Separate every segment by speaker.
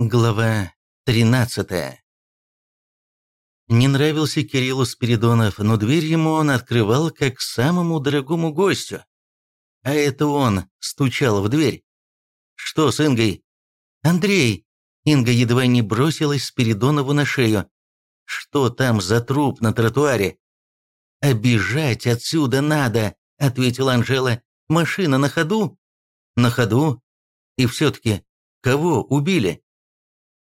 Speaker 1: Глава 13 Не нравился Кириллу Спиридонов, но дверь ему он открывал как самому дорогому гостю. А это он стучал в дверь. «Что с Ингой?» «Андрей!» Инга едва не бросилась Спиридонову на шею. «Что там за труп на тротуаре?» «Обижать отсюда надо», — ответила Анжела. «Машина на ходу?» «На ходу? И все-таки, кого убили?»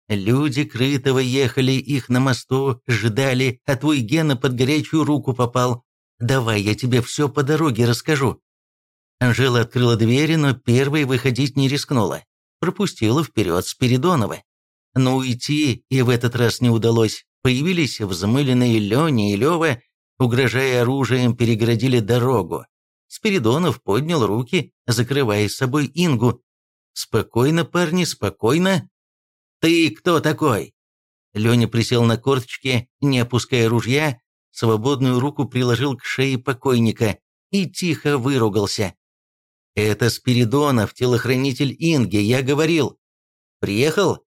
Speaker 1: Люди Крытого ехали, их на мосту ждали, а твой Гена под горячую руку попал. Давай я тебе все по дороге расскажу». Анжела открыла двери, но первой выходить не рискнула. Пропустила вперед Спиридонова. Но уйти и в этот раз не удалось. Появились взмыленные Леня и Лева, угрожая оружием, перегородили дорогу. Спиридонов поднял руки, закрывая с собой Ингу. «Спокойно, парни, спокойно. «Ты кто такой?» Леня присел на корточки, не опуская ружья, свободную руку приложил к шее покойника и тихо выругался. «Это Спиридонов, телохранитель Инги, я говорил. Приехал?»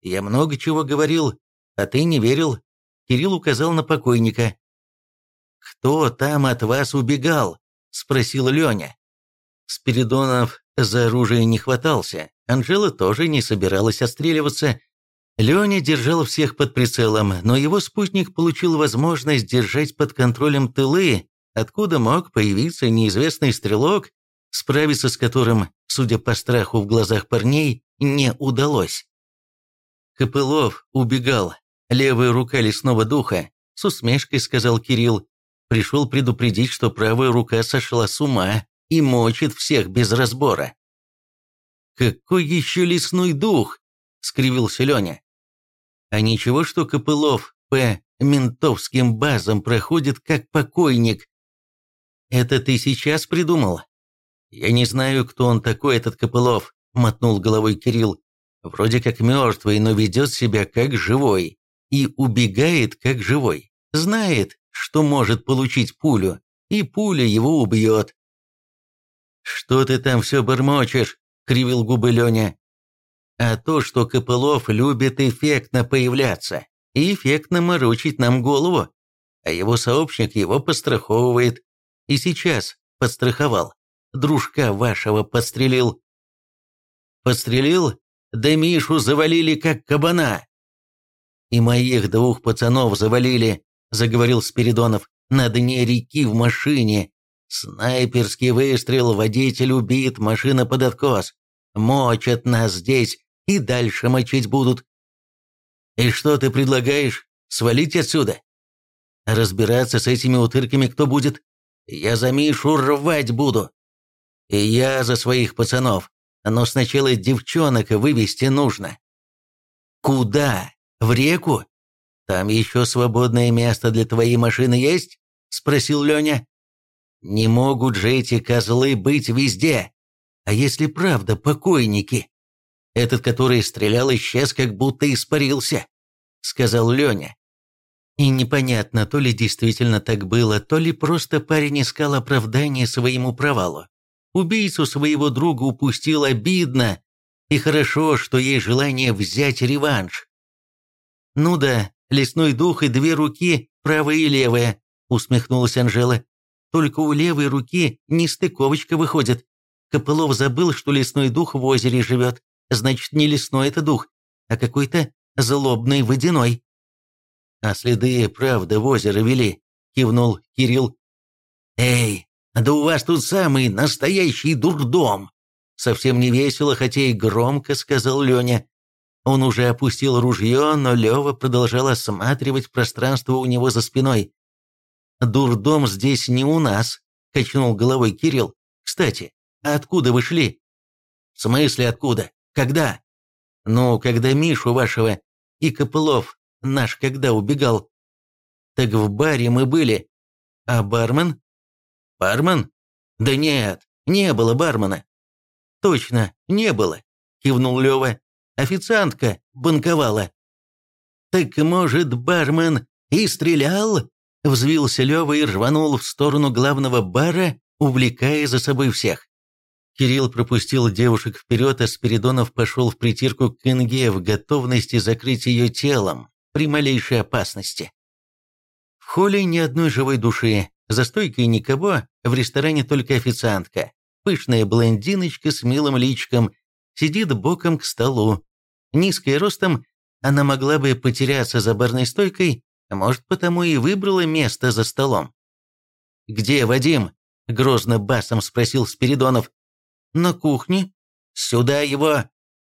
Speaker 1: «Я много чего говорил, а ты не верил». Кирилл указал на покойника. «Кто там от вас убегал?» – спросил Леня. Спиридонов за оружие не хватался, Анжела тоже не собиралась отстреливаться. Леня держал всех под прицелом, но его спутник получил возможность держать под контролем тылы, откуда мог появиться неизвестный стрелок, справиться с которым, судя по страху в глазах парней, не удалось. Копылов убегал, левая рука лесного духа, с усмешкой сказал Кирилл. Пришел предупредить, что правая рука сошла с ума и мочит всех без разбора. «Какой еще лесной дух?» — скривился Леня. «А ничего, что Копылов по ментовским базам проходит как покойник. Это ты сейчас придумал?» «Я не знаю, кто он такой, этот Копылов», — мотнул головой Кирилл. «Вроде как мертвый, но ведет себя как живой. И убегает как живой. Знает, что может получить пулю, и пуля его убьет. «Что ты там все бормочешь?» — кривил губы Леня. «А то, что Копылов любит эффектно появляться и эффектно морочить нам голову, а его сообщник его постраховывает. И сейчас подстраховал. Дружка вашего подстрелил». «Подстрелил? Да Мишу завалили как кабана». «И моих двух пацанов завалили», — заговорил Спиридонов, — «на дне реки в машине, Снайперский выстрел, водитель убит, машина под откос. Мочат нас здесь и дальше мочить будут. И что ты предлагаешь? Свалить отсюда? Разбираться с этими утырками кто будет? Я за Мишу рвать буду. И я за своих пацанов. Но сначала девчонок вывести нужно. Куда? В реку? Там еще свободное место для твоей машины есть? Спросил Леня. Не могут же эти козлы быть везде. А если правда покойники? Этот, который стрелял, исчез, как будто испарился, сказал Леня. И непонятно, то ли действительно так было, то ли просто парень искал оправдание своему провалу. Убийцу своего друга упустил обидно, и хорошо, что есть желание взять реванш. «Ну да, лесной дух и две руки, правая и левая», усмехнулась Анжела. Только у левой руки нестыковочка выходит. Копылов забыл, что лесной дух в озере живет. Значит, не лесной это дух, а какой-то злобный водяной. А следы, правда, в озеро вели, кивнул Кирилл. Эй, да у вас тут самый настоящий дурдом. Совсем не весело, хотя и громко сказал Леня. Он уже опустил ружье, но Лева продолжал осматривать пространство у него за спиной. «Дурдом здесь не у нас», – качнул головой Кирилл. «Кстати, а откуда вы шли?» «В смысле откуда? Когда?» «Ну, когда Мишу вашего и Копылов наш когда убегал?» «Так в баре мы были. А бармен?» «Бармен? Да нет, не было бармена». «Точно, не было», – кивнул Лева. «Официантка банковала». «Так, может, бармен и стрелял?» Взвился Лёва и рванул в сторону главного бара, увлекая за собой всех. Кирилл пропустил девушек вперед, а Спиридонов пошел в притирку к Инге в готовности закрыть ее телом при малейшей опасности. В холле ни одной живой души, за стойкой никого, в ресторане только официантка. Пышная блондиночка с милым личиком сидит боком к столу. Низкая ростом, она могла бы потеряться за барной стойкой, может, потому и выбрала место за столом. «Где Вадим?» — грозно басом спросил Спиридонов. «На кухне?» «Сюда его!»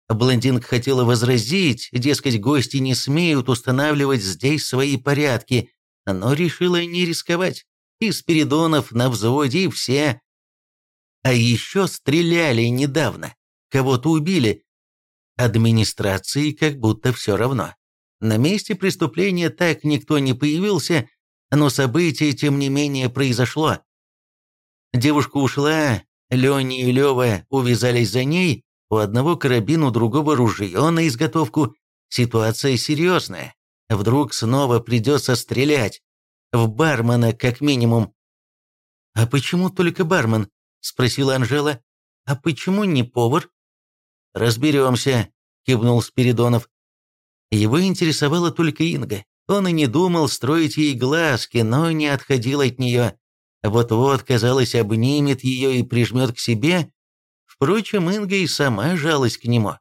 Speaker 1: Блондинка хотела возразить, дескать, гости не смеют устанавливать здесь свои порядки, но решила не рисковать. И Спиридонов на взводе, и все. А еще стреляли недавно. Кого-то убили. Администрации как будто все равно. На месте преступления так никто не появился, но событие, тем не менее, произошло. Девушка ушла, Леня и Лева увязались за ней, у одного карабин, у другого ружье на изготовку. Ситуация серьезная. Вдруг снова придется стрелять. В бармена, как минимум. «А почему только бармен?» – спросила Анжела. «А почему не повар?» «Разберемся», – кивнул Спиридонов. Его интересовала только Инга. Он и не думал строить ей глазки, но не отходил от нее. Вот-вот, казалось, обнимет ее и прижмет к себе. Впрочем, Инга и сама жалась к нему.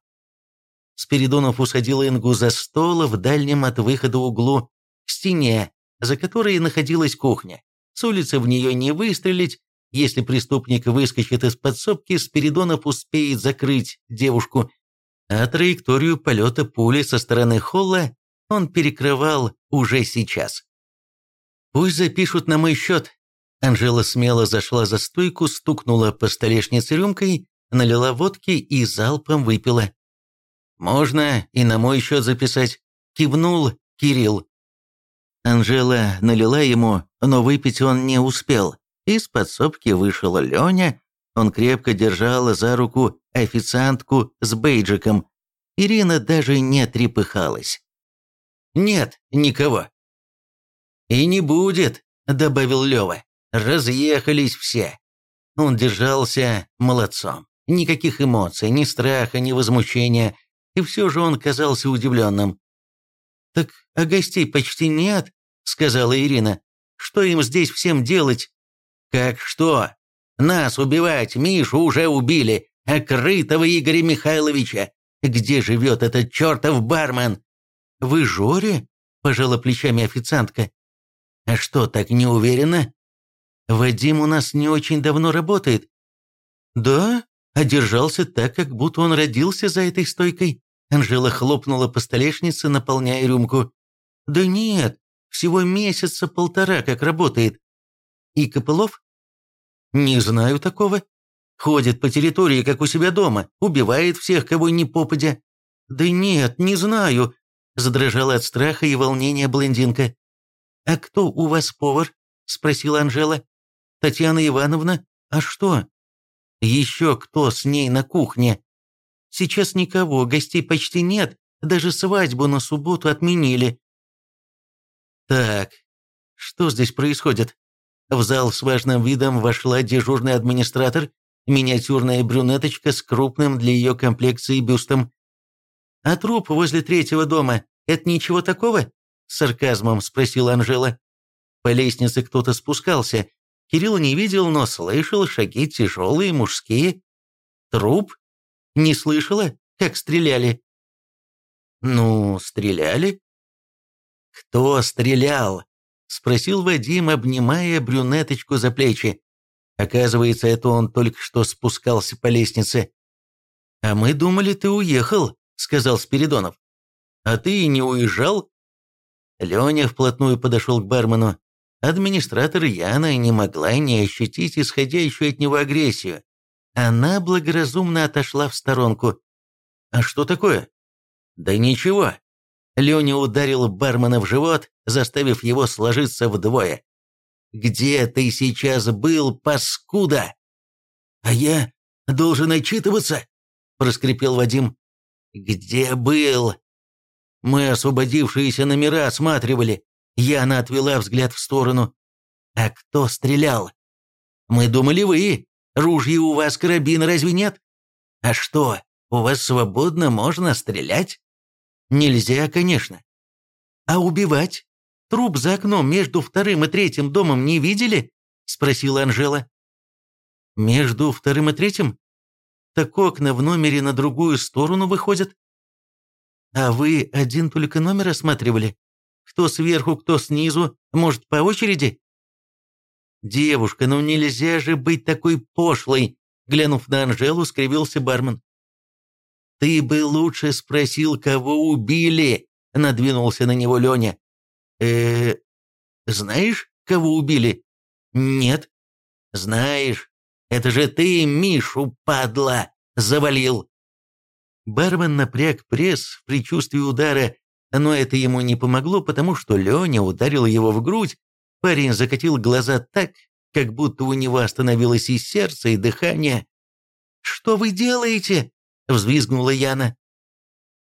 Speaker 1: Спиридонов усадил Ингу за стол в дальнем от выхода углу, к стене, за которой находилась кухня. С улицы в нее не выстрелить. Если преступник выскочит из подсобки, Спиридонов успеет закрыть девушку. А траекторию полета пули со стороны холла он перекрывал уже сейчас. «Пусть запишут на мой счет». Анжела смело зашла за стойку, стукнула по столешнице рюмкой, налила водки и залпом выпила. «Можно и на мой счет записать», – кивнул Кирилл. Анжела налила ему, но выпить он не успел. Из подсобки вышел Леня, он крепко держал за руку официантку с бейджиком. Ирина даже не трепыхалась. «Нет, никого». «И не будет», — добавил Лева. «Разъехались все». Он держался молодцом. Никаких эмоций, ни страха, ни возмущения. И все же он казался удивленным. «Так а гостей почти нет», — сказала Ирина. «Что им здесь всем делать?» «Как что? Нас убивать, Мишу уже убили, а Крытого Игоря Михайловича. Где живет этот чертов бармен?» «Вы Жоре?» – пожала плечами официантка. «А что, так не уверена?» «Вадим у нас не очень давно работает». «Да?» – одержался так, как будто он родился за этой стойкой. Анжела хлопнула по столешнице, наполняя рюмку. «Да нет, всего месяца полтора как работает». «И Копылов?» «Не знаю такого. Ходит по территории, как у себя дома, убивает всех, кого не попадя». «Да нет, не знаю», – задрожала от страха и волнения блондинка. «А кто у вас повар?» – спросила Анжела. «Татьяна Ивановна? А что?» «Еще кто с ней на кухне?» «Сейчас никого, гостей почти нет, даже свадьбу на субботу отменили». «Так, что здесь происходит?» В зал с важным видом вошла дежурный администратор, миниатюрная брюнеточка с крупным для ее комплекции бюстом. «А труп возле третьего дома – это ничего такого?» – с сарказмом спросила Анжела. По лестнице кто-то спускался. Кирилл не видел, но слышал шаги тяжелые, мужские. «Труп? Не слышала, как стреляли?» «Ну, стреляли?» «Кто стрелял?» – спросил Вадим, обнимая брюнеточку за плечи. Оказывается, это он только что спускался по лестнице. «А мы думали, ты уехал», – сказал Спиридонов. «А ты и не уезжал?» Леня вплотную подошел к бармену. Администратор Яна не могла не ощутить исходящую от него агрессию. Она благоразумно отошла в сторонку. «А что такое?» «Да ничего». Леня ударил бармена в живот, заставив его сложиться вдвое. «Где ты сейчас был, паскуда?» «А я должен отчитываться?» – проскрипел Вадим. «Где был?» «Мы освободившиеся номера осматривали». Яна отвела взгляд в сторону. «А кто стрелял?» «Мы думали, вы. Ружья у вас, карабин разве нет? А что, у вас свободно можно стрелять? Нельзя, конечно. А убивать? Труп за окном между вторым и третьим домом не видели? Спросила Анжела. Между вторым и третьим? Так окна в номере на другую сторону выходят. А вы один только номер осматривали? Кто сверху, кто снизу? Может, по очереди? «Девушка, ну нельзя же быть такой пошлой!» Глянув на Анжелу, скривился бармен. «Ты бы лучше спросил, кого убили!» Надвинулся на него Леня. Э знаешь, кого убили?» «Нет». «Знаешь, это же ты Мишу, падла, завалил!» Бармен напряг пресс в предчувствии удара, но это ему не помогло, потому что Леня ударил его в грудь, Парень закатил глаза так, как будто у него остановилось и сердце, и дыхание. «Что вы делаете?» — взвизгнула Яна.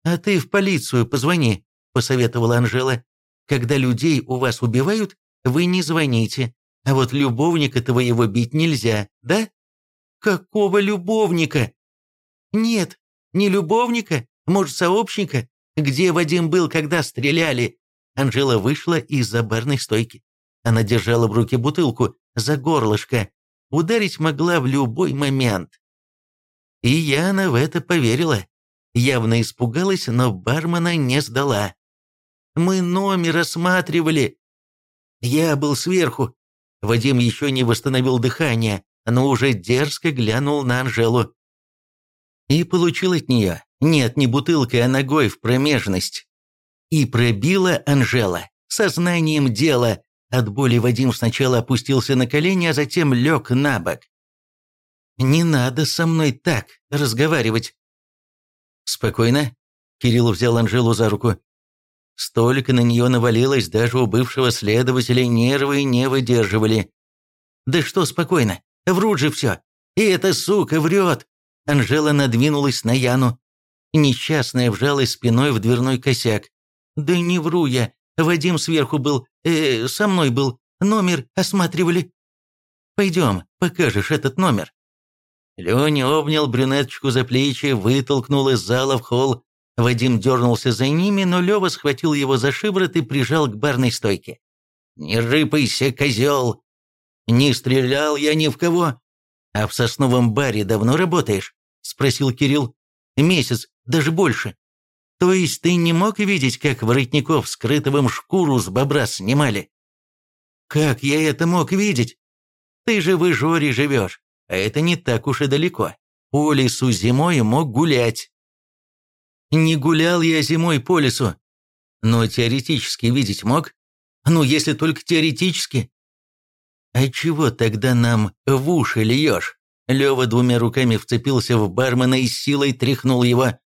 Speaker 1: «А ты в полицию позвони», — посоветовала Анжела. «Когда людей у вас убивают, вы не звоните. А вот любовника твоего бить нельзя, да?» «Какого любовника?» «Нет, не любовника, может, сообщника. Где Вадим был, когда стреляли?» Анжела вышла из-за барной стойки. Она держала в руке бутылку за горлышко. Ударить могла в любой момент. И Яна в это поверила. Явно испугалась, но бармена не сдала. «Мы номер осматривали». Я был сверху. Вадим еще не восстановил дыхание, но уже дерзко глянул на Анжелу. И получил от нее, нет, не бутылкой, а ногой в промежность. И пробила Анжела, сознанием дела, от боли Вадим сначала опустился на колени, а затем лег на бок. «Не надо со мной так разговаривать». «Спокойно», — Кирилл взял Анжелу за руку. Столько на нее навалилось, даже у бывшего следователя нервы не выдерживали. «Да что спокойно? Врут же все. И эта сука врет!» Анжела надвинулась на Яну. Несчастная вжалась спиной в дверной косяк. «Да не вру я. Вадим сверху был, э, со мной был, номер осматривали. Пойдем, покажешь этот номер». Леня обнял брюнеточку за плечи, вытолкнул из зала в холл. Вадим дернулся за ними, но Лева схватил его за шиворот и прижал к барной стойке. «Не рыпайся, козел!» «Не стрелял я ни в кого!» «А в сосновом баре давно работаешь?» — спросил Кирилл. «Месяц, даже больше. То есть ты не мог видеть, как воротников скрытовым шкуру с бобра снимали? Как я это мог видеть? Ты же в Ижоре живешь, а это не так уж и далеко. По лесу зимой мог гулять. Не гулял я зимой по лесу, но теоретически видеть мог. Ну, если только теоретически. А чего тогда нам в уши льешь? Лева двумя руками вцепился в бармена и силой тряхнул его.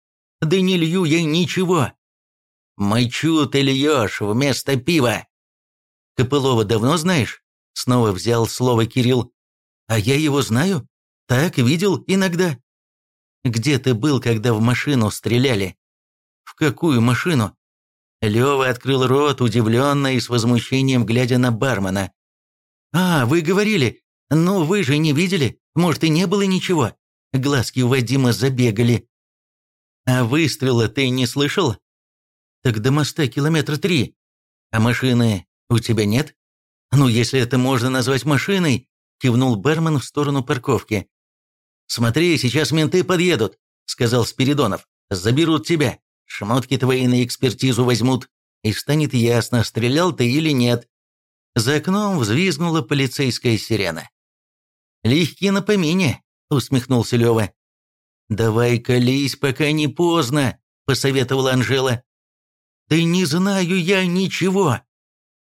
Speaker 1: Да не лью я ничего. Мочу ты льешь вместо пива. Копылова давно знаешь? Снова взял слово Кирилл. А я его знаю. Так, видел иногда. Где ты был, когда в машину стреляли? В какую машину? Лева открыл рот, удивленно и с возмущением глядя на бармена. «А, вы говорили. Но вы же не видели. Может, и не было ничего. Глазки у Вадима забегали. А выстрела ты не слышал? Так до моста километра три. А машины у тебя нет? Ну, если это можно назвать машиной, кивнул Берман в сторону парковки. Смотри, сейчас менты подъедут, сказал Спиридонов. Заберут тебя. Шмотки твои на экспертизу возьмут. И станет ясно, стрелял ты или нет. За окном взвизгнула полицейская сирена. «Легки на помине», — усмехнулся Лева. «Давай колись, пока не поздно», — посоветовала Анжела. «Да не знаю я ничего».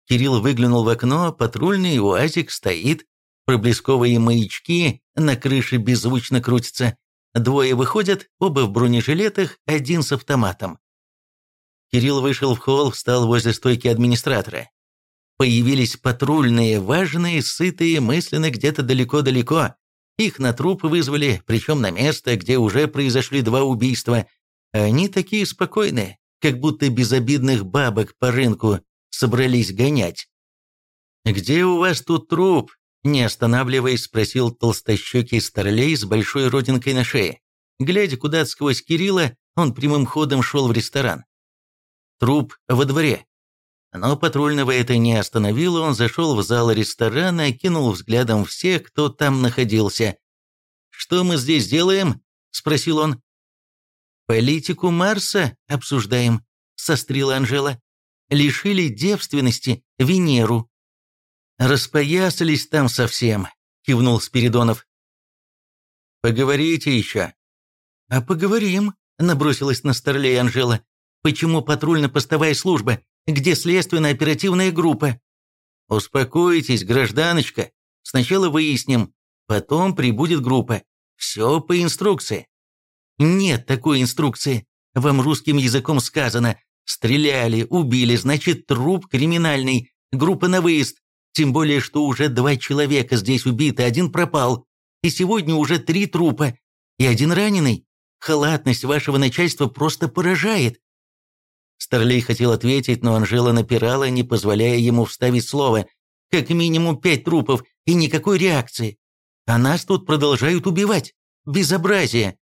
Speaker 1: Кирилл выглянул в окно, патрульный УАЗик стоит, проблесковые маячки на крыше беззвучно крутятся. Двое выходят, оба в бронежилетах, один с автоматом. Кирилл вышел в холл, встал возле стойки администратора. Появились патрульные, важные, сытые, мысленно где-то далеко-далеко. Их на труп вызвали, причем на место, где уже произошли два убийства. Они такие спокойные, как будто безобидных бабок по рынку собрались гонять. «Где у вас тут труп?» Не останавливаясь, спросил толстощекий старлей с большой родинкой на шее. Глядя куда-то сквозь Кирилла, он прямым ходом шел в ресторан. Труп во дворе. Но патрульного это не остановило, он зашел в зал ресторана, окинул взглядом всех, кто там находился. «Что мы здесь делаем?» – спросил он. «Политику Марса обсуждаем», – сострила Анжела. «Лишили девственности Венеру». «Распоясались там совсем», – кивнул Спиридонов. «Поговорите еще». «А поговорим», – набросилась на старлей Анжела. «Почему патрульно-постовая служба? Где следственно-оперативная группа?» «Успокойтесь, гражданочка. Сначала выясним, потом прибудет группа. Все по инструкции». «Нет такой инструкции. Вам русским языком сказано. Стреляли, убили, значит, труп криминальный. Группа на выезд. Тем более, что уже два человека здесь убиты, один пропал. И сегодня уже три трупа. И один раненый. Халатность вашего начальства просто поражает». Старлей хотел ответить, но Анжела напирала, не позволяя ему вставить слово. «Как минимум пять трупов и никакой реакции. А нас тут продолжают убивать. Безобразие!»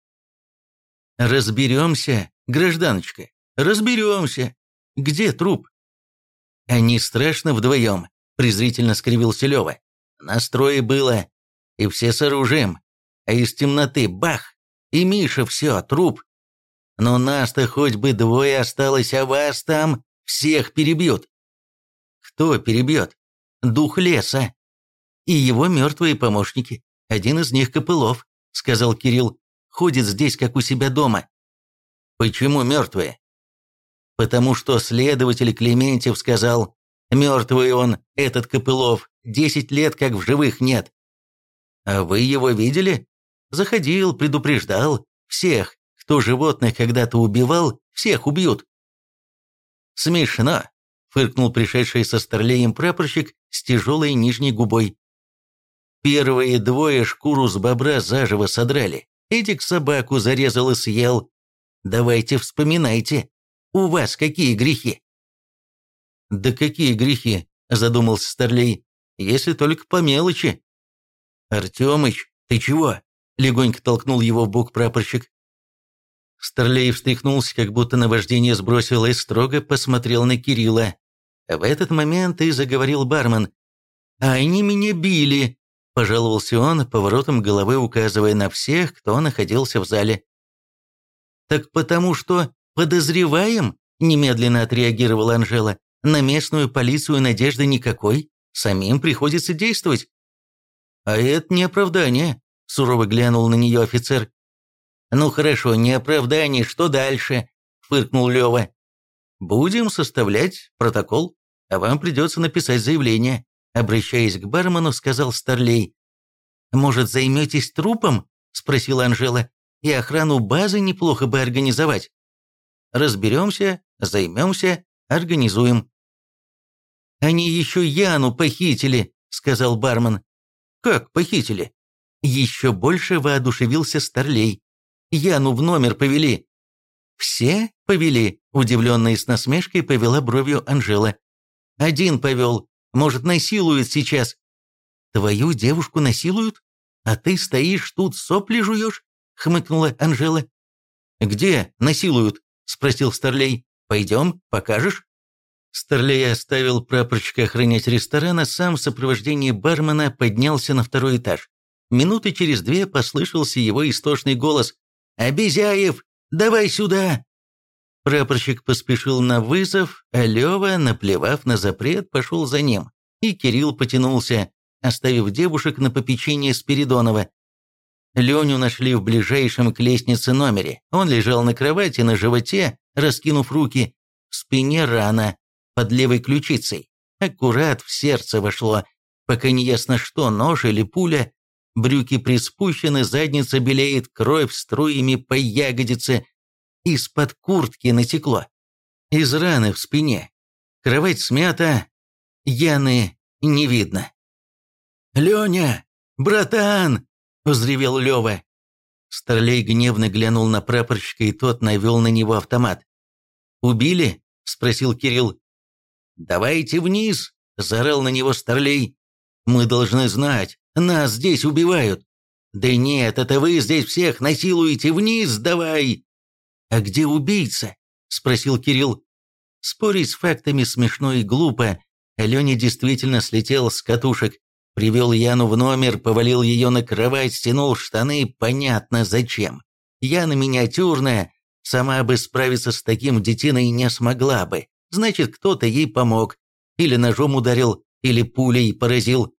Speaker 1: «Разберемся, гражданочка, разберемся. Где труп?» «Они страшно вдвоем», — презрительно скривился Лева. «Настрое было, и все с оружием, а из темноты бах, и Миша все, труп. Но нас-то хоть бы двое осталось, а вас там всех перебьют». «Кто перебьет?» «Дух леса. И его мертвые помощники. Один из них Копылов», — сказал Кирилл ходит здесь, как у себя дома. Почему мертвые? Потому что следователь Клементьев сказал, мертвый он, этот Копылов, десять лет как в живых нет. А вы его видели? Заходил, предупреждал. Всех, кто животных когда-то убивал, всех убьют. Смешно, фыркнул пришедший со старлеем прапорщик с тяжелой нижней губой. Первые двое шкуру с бобра заживо содрали. Эдик собаку зарезал и съел. Давайте вспоминайте. У вас какие грехи?» «Да какие грехи?» – задумался Старлей. «Если только по мелочи». «Артемыч, ты чего?» – легонько толкнул его в бок прапорщик. Старлей встряхнулся, как будто наваждение сбросил, и строго посмотрел на Кирилла. В этот момент и заговорил бармен. «А они меня били!» Пожаловался он, поворотом головы указывая на всех, кто находился в зале. «Так потому что подозреваем?» – немедленно отреагировала Анжела. «На местную полицию надежды никакой. Самим приходится действовать». «А это не оправдание», – сурово глянул на нее офицер. «Ну хорошо, не оправдание, что дальше?» – фыркнул Лева. «Будем составлять протокол, а вам придется написать заявление. Обращаясь к бармену, сказал Старлей. «Может, займетесь трупом?» – спросила Анжела. «И охрану базы неплохо бы организовать». «Разберемся, займемся, организуем». «Они еще Яну похитили», – сказал бармен. «Как похитили?» Еще больше воодушевился Старлей. «Яну в номер повели». «Все повели?» – удивленно и с насмешкой повела бровью Анжела. «Один повел, может, насилуют сейчас. Твою девушку насилуют? А ты стоишь тут, сопли жуешь? Хмыкнула Анжела. Где насилуют? Спросил Старлей. Пойдем, покажешь? Старлей оставил прапорщика охранять ресторан, а сам в сопровождении бармена поднялся на второй этаж. Минуты через две послышался его истошный голос. «Обезяев, давай сюда!» Прапорщик поспешил на вызов, а Лева, наплевав на запрет, пошел за ним. И Кирилл потянулся, оставив девушек на попечение Спиридонова. Леню нашли в ближайшем к лестнице номере. Он лежал на кровати на животе, раскинув руки. В спине рана, под левой ключицей. Аккурат в сердце вошло. Пока не ясно что, нож или пуля. Брюки приспущены, задница белеет, кровь струями по ягодице из-под куртки натекло. Из раны в спине. Кровать смята, Яны не видно. «Леня! Братан!» – взревел Лева. Старлей гневно глянул на прапорщика, и тот навел на него автомат. «Убили?» – спросил Кирилл. «Давайте вниз!» – заорал на него Старлей. Мы должны знать, нас здесь убивают. Да нет, это вы здесь всех насилуете, вниз давай. А где убийца? Спросил Кирилл. Спорить с фактами смешно и глупо. Леня действительно слетел с катушек. Привел Яну в номер, повалил ее на кровать, стянул штаны, понятно зачем. Яна миниатюрная, сама бы справиться с таким детиной не смогла бы. Значит, кто-то ей помог. Или ножом ударил, или пулей поразил.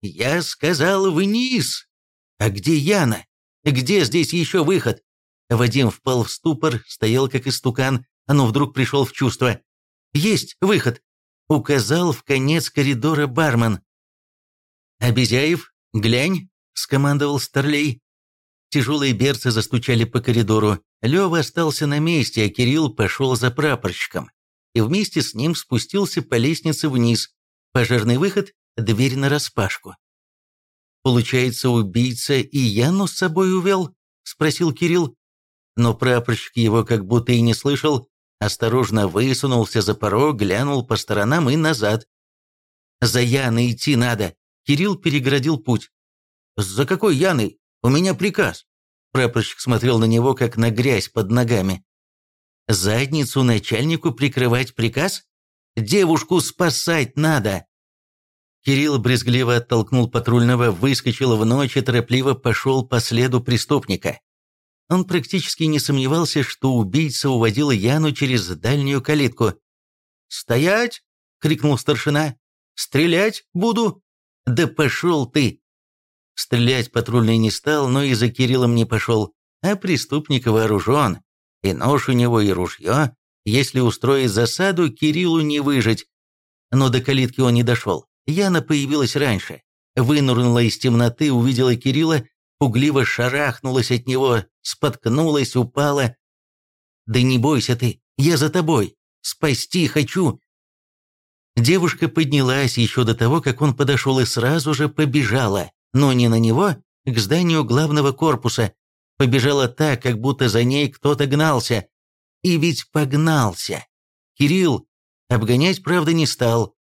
Speaker 1: «Я сказал вниз!» «А где Яна? Где здесь еще выход?» Вадим впал в ступор, стоял как истукан, но вдруг пришел в чувство. «Есть выход!» Указал в конец коридора бармен. «Обезяев, глянь!» — скомандовал Старлей. Тяжелые берцы застучали по коридору. Лева остался на месте, а Кирилл пошел за прапорщиком. И вместе с ним спустился по лестнице вниз. Пожарный выход, дверь нараспашку. «Получается, убийца и Яну с собой увел?» – спросил Кирилл. Но прапорщик его как будто и не слышал, осторожно высунулся за порог, глянул по сторонам и назад. «За Яной идти надо!» Кирилл перегородил путь. «За какой Яной? У меня приказ!» Прапорщик смотрел на него, как на грязь под ногами. «Задницу начальнику прикрывать приказ? Девушку спасать надо!» Кирилл брезгливо оттолкнул патрульного, выскочил в ночь и торопливо пошел по следу преступника. Он практически не сомневался, что убийца уводил Яну через дальнюю калитку. «Стоять!» — крикнул старшина. «Стрелять буду!» «Да пошел ты!» Стрелять патрульный не стал, но и за Кириллом не пошел, а преступник вооружен. И нож у него, и ружье. Если устроить засаду, Кириллу не выжить. Но до калитки он не дошел. Яна появилась раньше. Вынурнула из темноты, увидела Кирилла, пугливо шарахнулась от него, споткнулась, упала. «Да не бойся ты, я за тобой, спасти хочу!» Девушка поднялась еще до того, как он подошел и сразу же побежала, но не на него, к зданию главного корпуса. Побежала так, как будто за ней кто-то гнался. И ведь погнался. Кирилл обгонять, правда, не стал.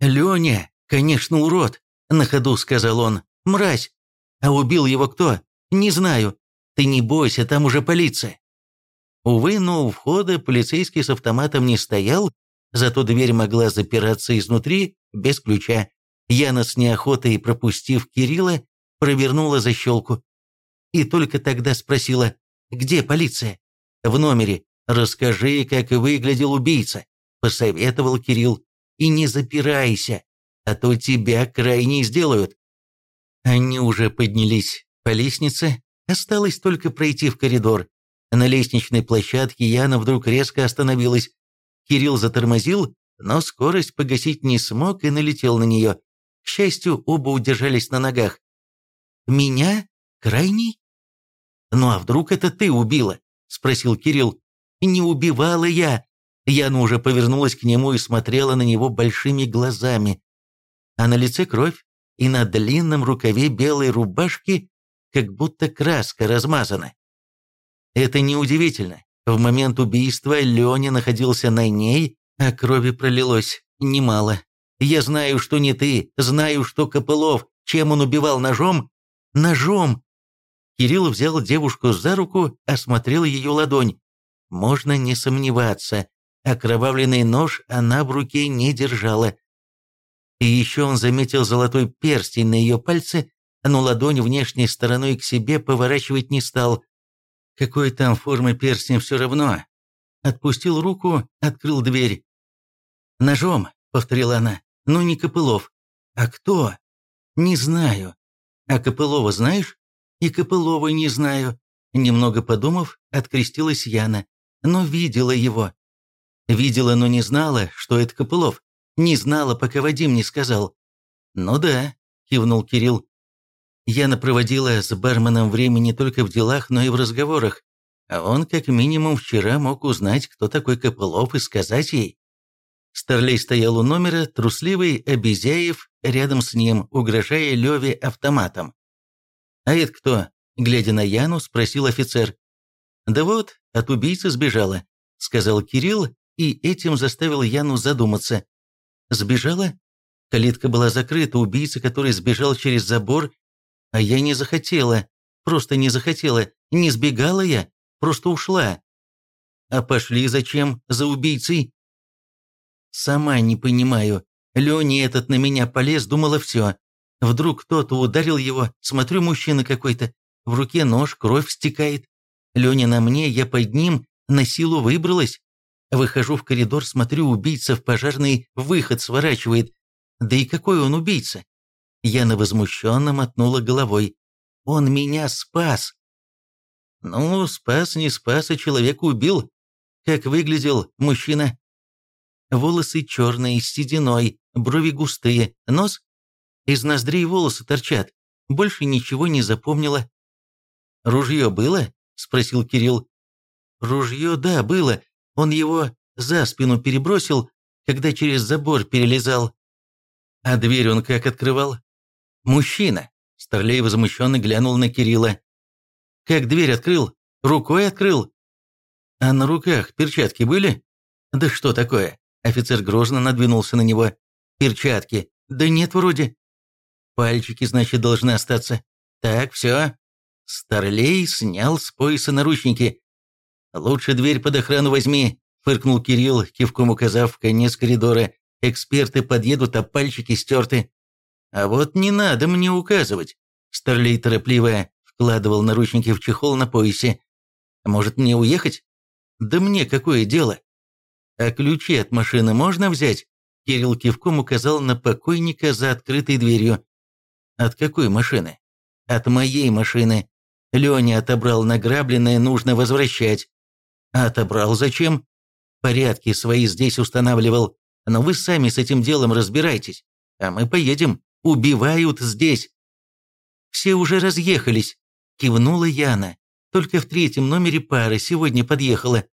Speaker 1: «Леня, конечно, урод», — на ходу сказал он. «Мразь, а убил его кто? Не знаю. Ты не бойся, там уже полиция. Увы, но у входа полицейский с автоматом не стоял, зато дверь могла запираться изнутри, без ключа. Яна с неохотой, пропустив Кирилла, провернула защелку. И только тогда спросила, где полиция? В номере. Расскажи, как выглядел убийца, посоветовал Кирилл. И не запирайся, а то тебя крайней сделают. Они уже поднялись по лестнице, осталось только пройти в коридор. На лестничной площадке Яна вдруг резко остановилась. Кирилл затормозил, но скорость погасить не смог и налетел на нее. К счастью, оба удержались на ногах. «Меня? Крайний?» «Ну а вдруг это ты убила?» – спросил Кирилл. «Не убивала я!» Яна уже повернулась к нему и смотрела на него большими глазами. А на лице кровь, и на длинном рукаве белой рубашки как будто краска размазана. Это неудивительно. В момент убийства Леня находился на ней, а крови пролилось немало. Я знаю, что не ты, знаю, что Копылов. Чем он убивал ножом? Ножом! Кирилл взял девушку за руку, осмотрел ее ладонь. Можно не сомневаться, окровавленный нож она в руке не держала. И еще он заметил золотой перстень на ее пальце, но ладонь внешней стороной к себе поворачивать не стал. Какой там формы перстень все равно. Отпустил руку, открыл дверь. «Ножом», — повторила она, — «ну не Копылов». «А кто?» «Не знаю». «А Копылова знаешь?» «И Копылова не знаю». Немного подумав, открестилась Яна, но видела его. Видела, но не знала, что это Копылов. Не знала, пока Вадим не сказал. «Ну да», – кивнул Кирилл. Яна проводила с барменом время не только в делах, но и в разговорах. А он, как минимум, вчера мог узнать, кто такой Копылов, и сказать ей. Старлей стоял у номера, трусливый Обезяев рядом с ним, угрожая Леве автоматом. «А это кто?» – глядя на Яну, спросил офицер. «Да вот, от убийцы сбежала», – сказал Кирилл, и этим заставил Яну задуматься. Сбежала? Калитка была закрыта, убийца, который сбежал через забор, а я не захотела, просто не захотела, не сбегала я, просто ушла. А пошли зачем за убийцей? Сама не понимаю. Леня этот на меня полез, думала все. Вдруг кто-то ударил его, смотрю, мужчина какой-то. В руке нож, кровь стекает. Леня на мне, я под ним, на силу выбралась. Выхожу в коридор, смотрю, убийца в пожарный выход сворачивает. Да и какой он убийца? Я на возмущенно мотнула головой. Он меня спас. Ну, спас, не спас, а человека убил. Как выглядел мужчина? Волосы черные, с сединой, брови густые, нос? Из ноздрей волосы торчат. Больше ничего не запомнила. «Ружье было?» – спросил Кирилл. «Ружье, да, было. Он его за спину перебросил, когда через забор перелезал. А дверь он как открывал? Мужчина. Старлей возмущенно глянул на Кирилла. Как дверь открыл? Рукой открыл? А на руках перчатки были? Да что такое? Офицер грозно надвинулся на него. Перчатки. Да нет вроде. Пальчики, значит, должны остаться. Так, все. Старлей снял с пояса наручники. «Лучше дверь под охрану возьми», — фыркнул Кирилл, кивком указав в конец коридора. «Эксперты подъедут, а пальчики стерты». «А вот не надо мне указывать», — Старлей торопливо вкладывал наручники в чехол на поясе. «Может, мне уехать?» «Да мне какое дело?» «А ключи от машины можно взять?» Кирилл кивком указал на покойника за открытой дверью. «От какой машины?» «От моей машины. Леня отобрал награбленное, нужно возвращать. А отобрал зачем? Порядки свои здесь устанавливал. Но вы сами с этим делом разбирайтесь. А мы поедем. Убивают здесь. Все уже разъехались. Кивнула Яна. Только в третьем номере пары сегодня подъехала.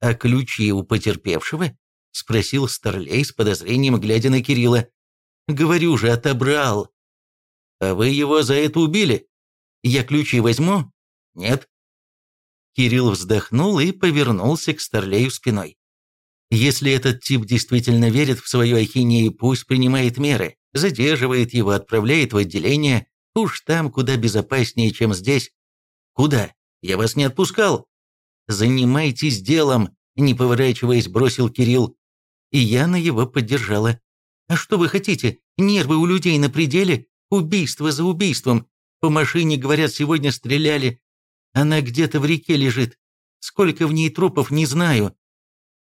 Speaker 1: «А ключи у потерпевшего?» — спросил Старлей с подозрением, глядя на Кирилла. «Говорю же, отобрал». «А вы его за это убили? Я ключи возьму?» «Нет». Кирилл вздохнул и повернулся к Старлею спиной. Если этот тип действительно верит в свою ахинею, пусть принимает меры, задерживает его, отправляет в отделение, уж там куда безопаснее, чем здесь. Куда? Я вас не отпускал. Занимайтесь делом, не поворачиваясь, бросил Кирилл. И Яна его поддержала. А что вы хотите? Нервы у людей на пределе, убийство за убийством. По машине, говорят, сегодня стреляли, она где-то в реке лежит. Сколько в ней трупов, не знаю».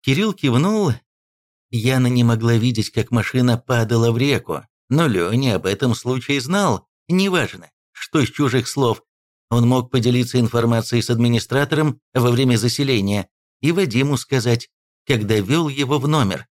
Speaker 1: Кирилл кивнул. Яна не могла видеть, как машина падала в реку, но Леня об этом случае знал. Неважно, что из чужих слов. Он мог поделиться информацией с администратором во время заселения и Вадиму сказать, когда вел его в номер.